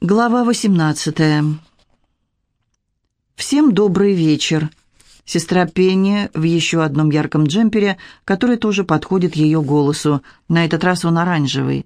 Глава 18. Всем добрый вечер. Сестра Пенни в еще одном ярком джемпере, который тоже подходит ее голосу. На этот раз он оранжевый.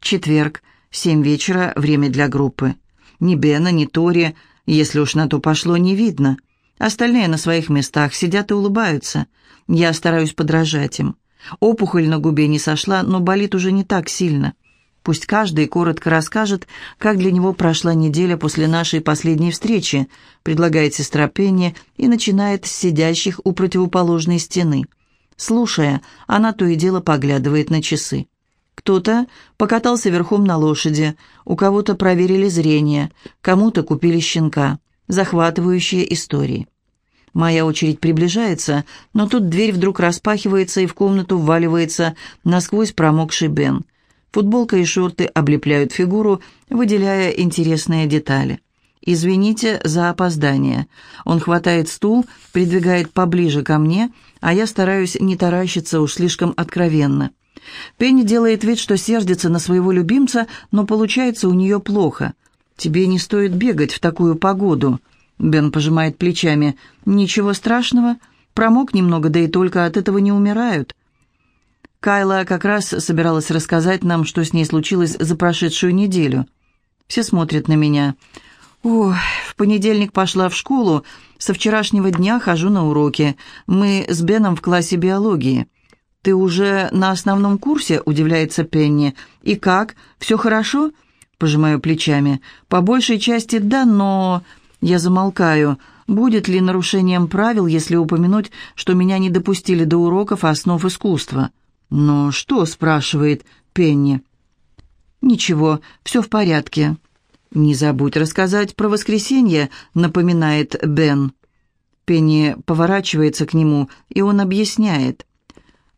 Четверг, семь вечера, время для группы. Ни Бена, ни Тори, если уж на то пошло, не видно. Остальные на своих местах сидят и улыбаются. Я стараюсь подражать им. Опухоль на губе не сошла, но болит уже не так сильно. Пусть каждый коротко расскажет, как для него прошла неделя после нашей последней встречи, предлагает сестра Пенни и начинает с сидящих у противоположной стены. Слушая, она то и дело поглядывает на часы. Кто-то покатался верхом на лошади, у кого-то проверили зрение, кому-то купили щенка. Захватывающие истории. Моя очередь приближается, но тут дверь вдруг распахивается, и в комнату вваливается насквозь промокший Бен. Футболка и шорты облепляют фигуру, выделяя интересные детали. «Извините за опоздание». Он хватает стул, придвигает поближе ко мне, а я стараюсь не таращиться уж слишком откровенно. Пенни делает вид, что сердится на своего любимца, но получается у нее плохо. «Тебе не стоит бегать в такую погоду». Бен пожимает плечами. «Ничего страшного. Промок немного, да и только от этого не умирают. Кайла как раз собиралась рассказать нам, что с ней случилось за прошедшую неделю. Все смотрят на меня. «О, в понедельник пошла в школу. Со вчерашнего дня хожу на уроки. Мы с Беном в классе биологии». «Ты уже на основном курсе?» – удивляется Пенни. «И как? Все хорошо?» – пожимаю плечами. «По большей части да, но...» Я замолкаю. Будет ли нарушением правил, если упомянуть, что меня не допустили до уроков основ искусства?» «Но что?» — спрашивает Пенни. «Ничего, все в порядке». «Не забудь рассказать про воскресенье», — напоминает Бен. Пенни поворачивается к нему, и он объясняет.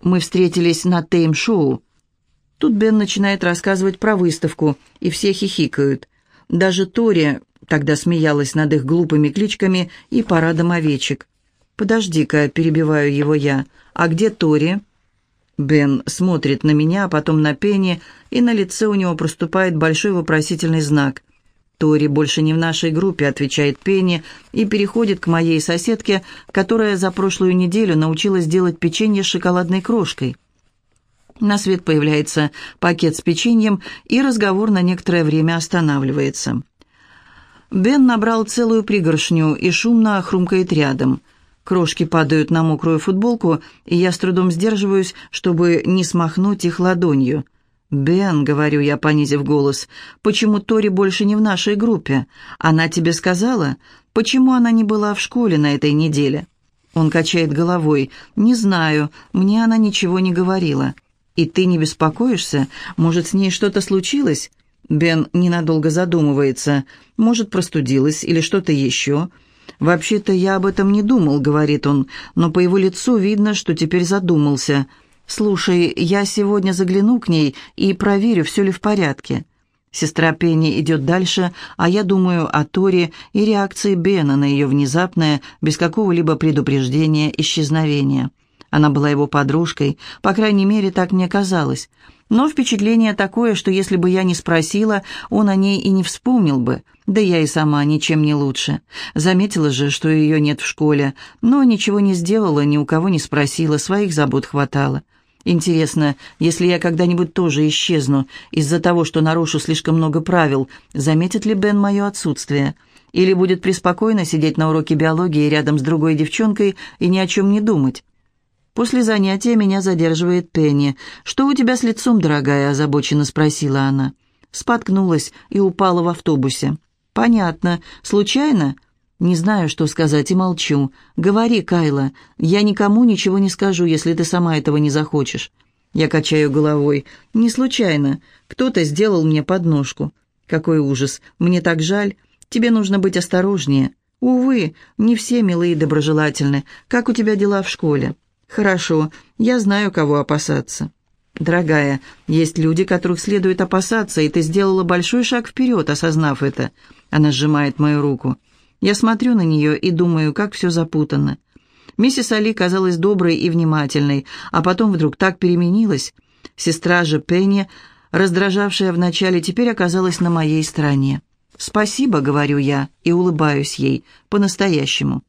«Мы встретились на тейм-шоу». Тут Бен начинает рассказывать про выставку, и все хихикают. Даже Тори тогда смеялась над их глупыми кличками и парадом овечек. «Подожди-ка», — перебиваю его я, — «а где Тори?» Бен смотрит на меня, а потом на Пенни, и на лице у него проступает большой вопросительный знак. «Тори больше не в нашей группе», — отвечает Пенни, и переходит к моей соседке, которая за прошлую неделю научилась делать печенье с шоколадной крошкой. На свет появляется пакет с печеньем, и разговор на некоторое время останавливается. Бен набрал целую пригоршню и шумно хрумкает рядом — Крошки падают на мокрую футболку, и я с трудом сдерживаюсь, чтобы не смахнуть их ладонью. «Бен», — говорю я, понизив голос, — «почему Тори больше не в нашей группе? Она тебе сказала? Почему она не была в школе на этой неделе?» Он качает головой. «Не знаю, мне она ничего не говорила». «И ты не беспокоишься? Может, с ней что-то случилось?» Бен ненадолго задумывается. «Может, простудилась или что-то еще?» «Вообще-то я об этом не думал», — говорит он, но по его лицу видно, что теперь задумался. «Слушай, я сегодня загляну к ней и проверю, все ли в порядке». Сестра Пенни идет дальше, а я думаю о Торе и реакции Бена на ее внезапное, без какого-либо предупреждения, исчезновение. Она была его подружкой, по крайней мере, так мне казалось. Но впечатление такое, что если бы я не спросила, он о ней и не вспомнил бы. Да я и сама ничем не лучше. Заметила же, что ее нет в школе, но ничего не сделала, ни у кого не спросила, своих забот хватало. Интересно, если я когда-нибудь тоже исчезну из-за того, что нарушу слишком много правил, заметит ли Бен мое отсутствие? Или будет преспокойно сидеть на уроке биологии рядом с другой девчонкой и ни о чем не думать? После занятия меня задерживает Пенни. «Что у тебя с лицом, дорогая?» – озабоченно спросила она. Споткнулась и упала в автобусе. «Понятно. Случайно?» «Не знаю, что сказать, и молчу. Говори, Кайла. Я никому ничего не скажу, если ты сама этого не захочешь». Я качаю головой. «Не случайно. Кто-то сделал мне подножку. Какой ужас. Мне так жаль. Тебе нужно быть осторожнее. Увы, не все милые и доброжелательны. Как у тебя дела в школе?» «Хорошо, я знаю, кого опасаться». «Дорогая, есть люди, которых следует опасаться, и ты сделала большой шаг вперед, осознав это». Она сжимает мою руку. Я смотрю на нее и думаю, как все запутано. Миссис Али казалась доброй и внимательной, а потом вдруг так переменилась. Сестра же Пенни, раздражавшая вначале, теперь оказалась на моей стороне. «Спасибо», — говорю я, и улыбаюсь ей, по-настоящему.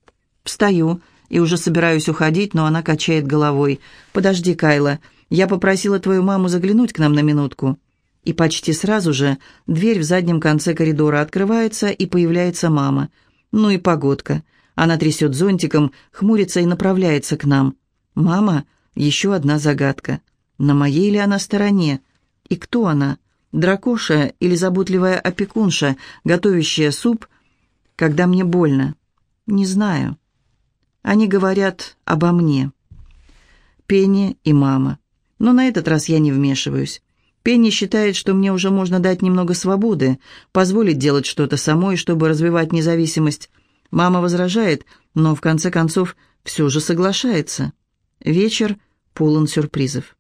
Встаю и уже собираюсь уходить, но она качает головой. «Подожди, Кайла, я попросила твою маму заглянуть к нам на минутку». И почти сразу же дверь в заднем конце коридора открывается, и появляется мама. Ну и погодка. Она трясет зонтиком, хмурится и направляется к нам. «Мама?» Еще одна загадка. На моей ли она стороне? И кто она? Дракоша или заботливая опекунша, готовящая суп, когда мне больно? Не знаю. Они говорят обо мне. Пенни и мама. Но на этот раз я не вмешиваюсь. Пенни считает, что мне уже можно дать немного свободы, позволить делать что-то самой, чтобы развивать независимость. Мама возражает, но в конце концов все же соглашается. Вечер полон сюрпризов.